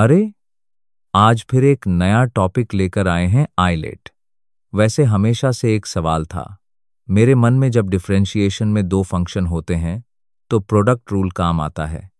अरे, आज फिर एक नया टॉपिक लेकर आए हैं आईलेट वैसे हमेशा से एक सवाल था। मेरे मन में जब डिफरेंशिएशन में दो फ़ंक्शन होते हैं तो प्रोडक्ट रूल काम आता है।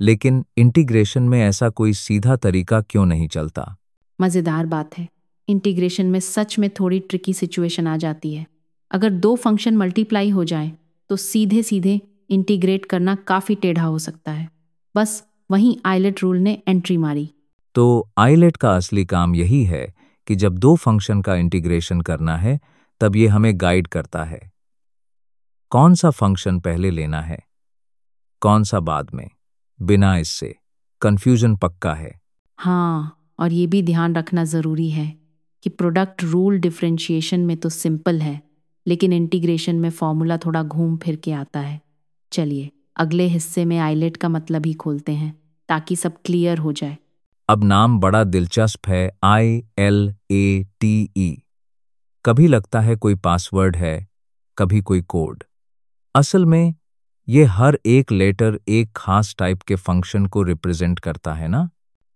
लेकिन इंटीग्रेशन में ऐसा कोई सीधा तरीका क्यों नहीं चलता? मज़ेदार बात है। इंटीग्रेशन में सच में थोड़ी ट्रिकी सिचुएशन आ जाती है। अगर दो फ़ंक्शन मल्टीप्लाई हो जाएँ तो सीधे सीधे इंटीग्रेट करना काफ़ी टेढ़ा हो सकता है। बस वहीं आइलेट रूल ने एंट्री मारी। तो आईलेट का असली काम यही है कि जब दो फ़ंक्शन का इंटीग्रेशन करना है तब ये हमें गाइड करता है। कौन सा फ़ंक्शन पहले लेना है? कौन सा बाद में? बिना इससे। कंफ्यूजन पक्का है। हाँ और ये भी ध्यान रखना ज़रूरी है कि प्रोडक्ट रूल डिफ्रेंशिएशन में तो सिंपल है लेकिन इंटीग्रेशन में फॉर्मूला थोड़ा घूम फिर के आता है। चलिए अगले हिस्से में आइलेट का मतलब ही खोलते हैं। ताकि सब क्लियर हो जाए। अब नाम बड़ा दिलचस्प है I L A T E कभी लगता है कोई पासवर्ड है कभी कोई कोड असल में ये हर एक लेटर एक खास टाइप के फ़ंक्शन को रिप्रेजेंट करता है ना?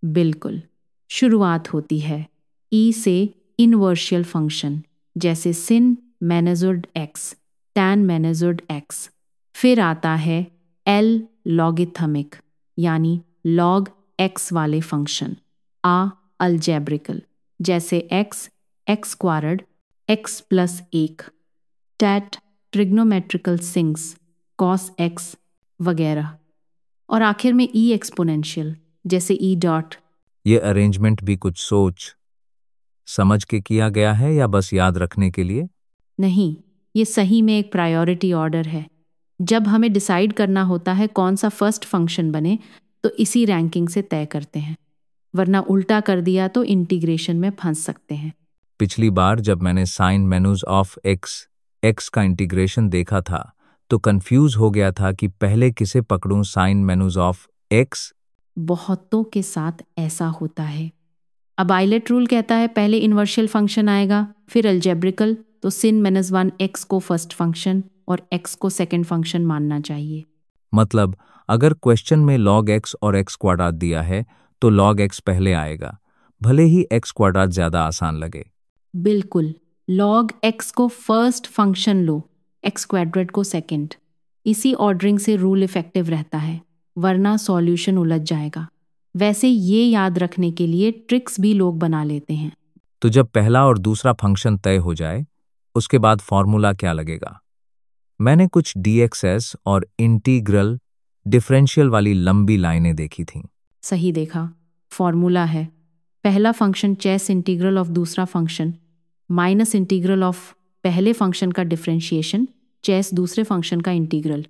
बिल्कुल। शुरुआत होती है ई से इनवर्शियल फ़ंक्शन जैसे सिन मैनेजुड एक्स टैन मैनेजुड एक्स फिर आता है एल लॉगिथमिक यानी लॉग एक्स वाले फ़ंक्शन आ अल्जेब्रिकल जैसे x x squared x plus एक TET trigonometrical sings cos x वगैरह। और आखिर में ई एक्सपोनेंशियल जैसे ई डॉट ये अरेंजमेंट भी कुछ सोच समझ के किया गया है या बस याद रखने के लिए? नहीं ये सही में एक प्रायोरिटी ऑर्डर है। जब हमें डिसाइड करना होता है कौन सा फ़र्स्ट फ़ंक्शन बने तो इसी रैंकिंग से तय करते हैं। वरना उल्टा कर दिया तो इंटीग्रेशन में फंस सकते हैं। पिछली बार जब मैंने sin minus of x x का इंटीग्रेशन देखा था तो कंफ्यूज हो गया था कि पहले किसे पकड़ूं साइन मेनूज ऑफ़ एक्स बहुतों के साथ ऐसा होता है। अब आइलेट रूल कहता है पहले इन्वर्शियल फ़ंक्शन आएगा फिर अल्जेब्रिकल तो सिन माइनस वन एक्स को फ़र्स्ट फ़ंक्शन और एक्स को सेकंड फ़ंक्शन मानना चाहिए। मतलब अगर क्वेश्चन में लॉग एक्स और एक्स क्वाड्राट दिया है तो लॉग एक्स पहले आएगा। भले ही एक्स क्वाड्राट ज़्यादा आसान लगे। बिल्कुल। लॉग एक्स को फ़र्स्ट फ़ंक्शन लो एक्स क्वाड्रेट को सेकंड इसी ऑर्डरिंग से रूल इफ़ेक्टिव रहता है वरना सॉल्यूशन उलझ जाएगा। वैसे ये याद रखने के लिए ट्रिक्स भी लोग बना लेते हैं। तो जब पहला और दूसरा फ़ंक्शन तय हो जाए उसके बाद फॉर्मूला क्या लगेगा? मैंने कुछ डीएक्सएस और इंटीग्रल डिफरेंशियल वाली लंबी लाइनें देखी थीं। सही देखा। फॉर्मूला है। पहला फ़ंक्शन चेस इंटीग्रल ऑफ़ दूसरा फ़ंक्शन माइनस इंटीग्रल ऑफ़ पहले फ़ंक्शन का डिफरेंशिएशन चेस दूसरे फ़ंक्शन का इंटीग्रल।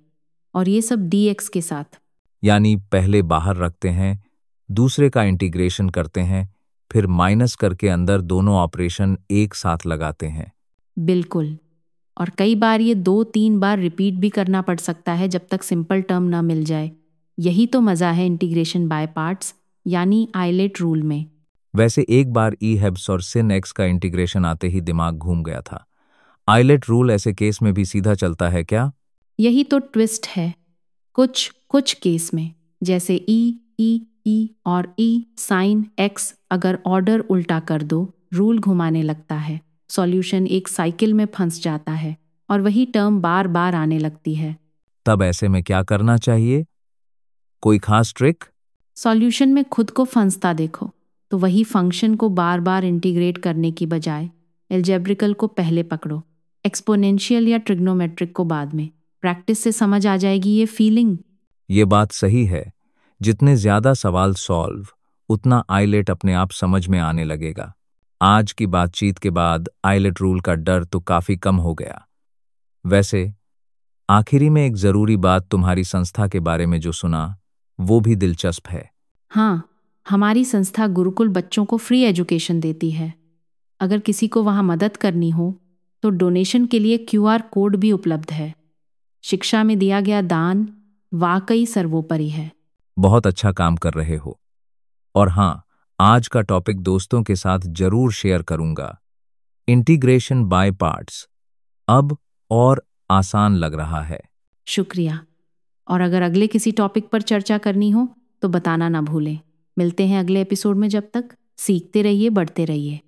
और ये सब डीएक्स के साथ। यानी पहले बाहर रखते हैं दूसरे का इंटीग्रेशन करते हैं फिर माइनस करके अंदर दोनों ऑपरेशन एक साथ लगाते हैं। बिल्कुल। और कई बार ये दो तीन बार रिपीट भी करना पड़ सकता है जब तक सिंपल टर्म ना मिल जाए। यही तो मज़ा है इंटीग्रेशन बाय पार्ट्स यानी आईलेट रूल में। वैसे एक बार ई हेब्स और सिन एक्स का इंटीग्रेशन आते ही दिमाग घूम गया था। आईलेट रूल ऐसे केस में भी सीधा चलता है क्या? यही तो ट्विस्ट है। कुछ कुछ केस में जैसे ई ई ई और ई साइन एक्स अगर ऑर्डर उल्टा कर दो रूल घुमाने लगता है। सॉल्यूशन एक साइकिल में फंस जाता है और वही टर्म बार बार आने लगती है। तब ऐसे में क्या करना चाहिए? कोई खास ट्रिक? सॉल्यूशन में खुद को फंसता देखो तो वही फ़ंक्शन को बार बार इंटीग्रेट करने की बजाय एल्जेब्रिकल को पहले पकड़ो एक्सपोनेंशियल या ट्रिग्नोमेट्रिक को बाद में। प्रैक्टिस से समझ आ जाएगी ये फीलिंग। ये बात सही है। जितने ज़्यादा सवाल सॉल्व उतना आईलेट अपने आप समझ में आने लगेगा। आज की बातचीत के बाद आइलेट रूल का डर तो काफ़ी कम हो गया। वैसे आखिरी में एक ज़रूरी बात तुम्हारी संस्था के बारे में जो सुना वो भी दिलचस्प है। हाँ हमारी संस्था गुरुकुल बच्चों को फ्री एजुकेशन देती है। अगर किसी को वहाँ मदद करनी हो तो डोनेशन के लिए क्यूआर कोड भी उपलब्ध है। शिक्षा में दिया गया दान वाकई सर्वोपरि है। बहुत अच्छा काम कर रहे हो। और हाँ आज का टॉपिक दोस्तों के साथ ज़रूर शेयर करूँगा। इंटीग्रेशन बाय पार्ट्स अब और आसान लग रहा है। शुक्रिया। और अगर अगले किसी टॉपिक पर चर्चा करनी हो तो बताना ना भूलें। मिलते हैं अगले एपिसोड में जब तक। सीखते रहिए, बढ़ते रहिए।